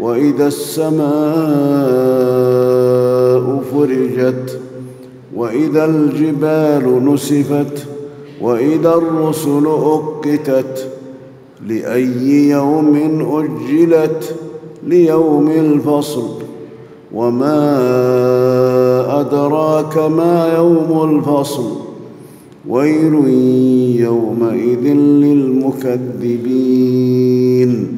وإذا السماء فرجت وإذا الجبال نسفت وإذا الرسل أقتت لأي يوم أجلت؟ ليوم الفصل. وما أدراك ما يوم الفصل. ويل يومئذ للمكذبين.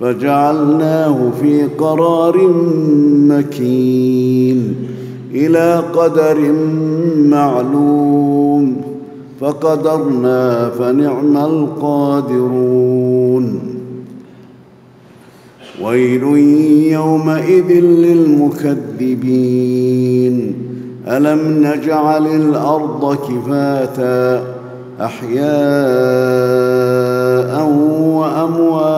فجعلناه في قرار مكين إلى قدر معلوم فقدرنا فنعم القادرون. ويل يومئذ للمكذبين. ألم نجعل الأرض كفاتا؟ أحياء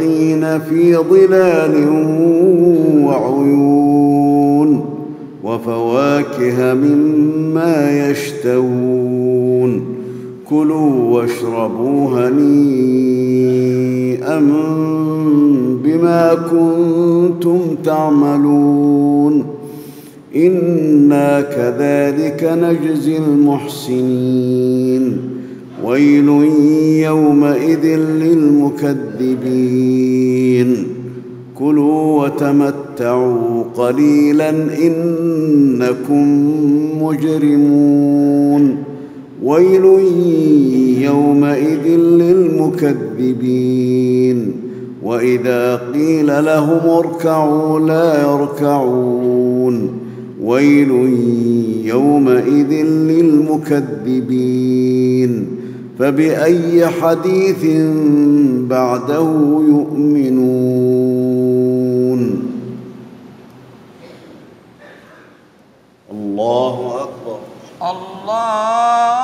المتقين في ظلال وعيون وفواكه مما يشتهون كلوا واشربوا هنيئا بما كنتم تعملون إنا كذلك نجزي المحسنين ويل يومئذ للمكذبين. كلوا وتمتعوا قليلا إنكم مجرمون. ويل يومئذ للمكذبين. وإذا قيل لهم اركعوا لا يركعون. ويل يومئذ للمكذبين. فبأي حديث بعده يؤمنون؟ الله أكبر. الله